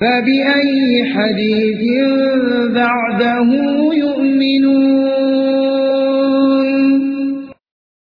فبأي حديث بعده يؤمنون؟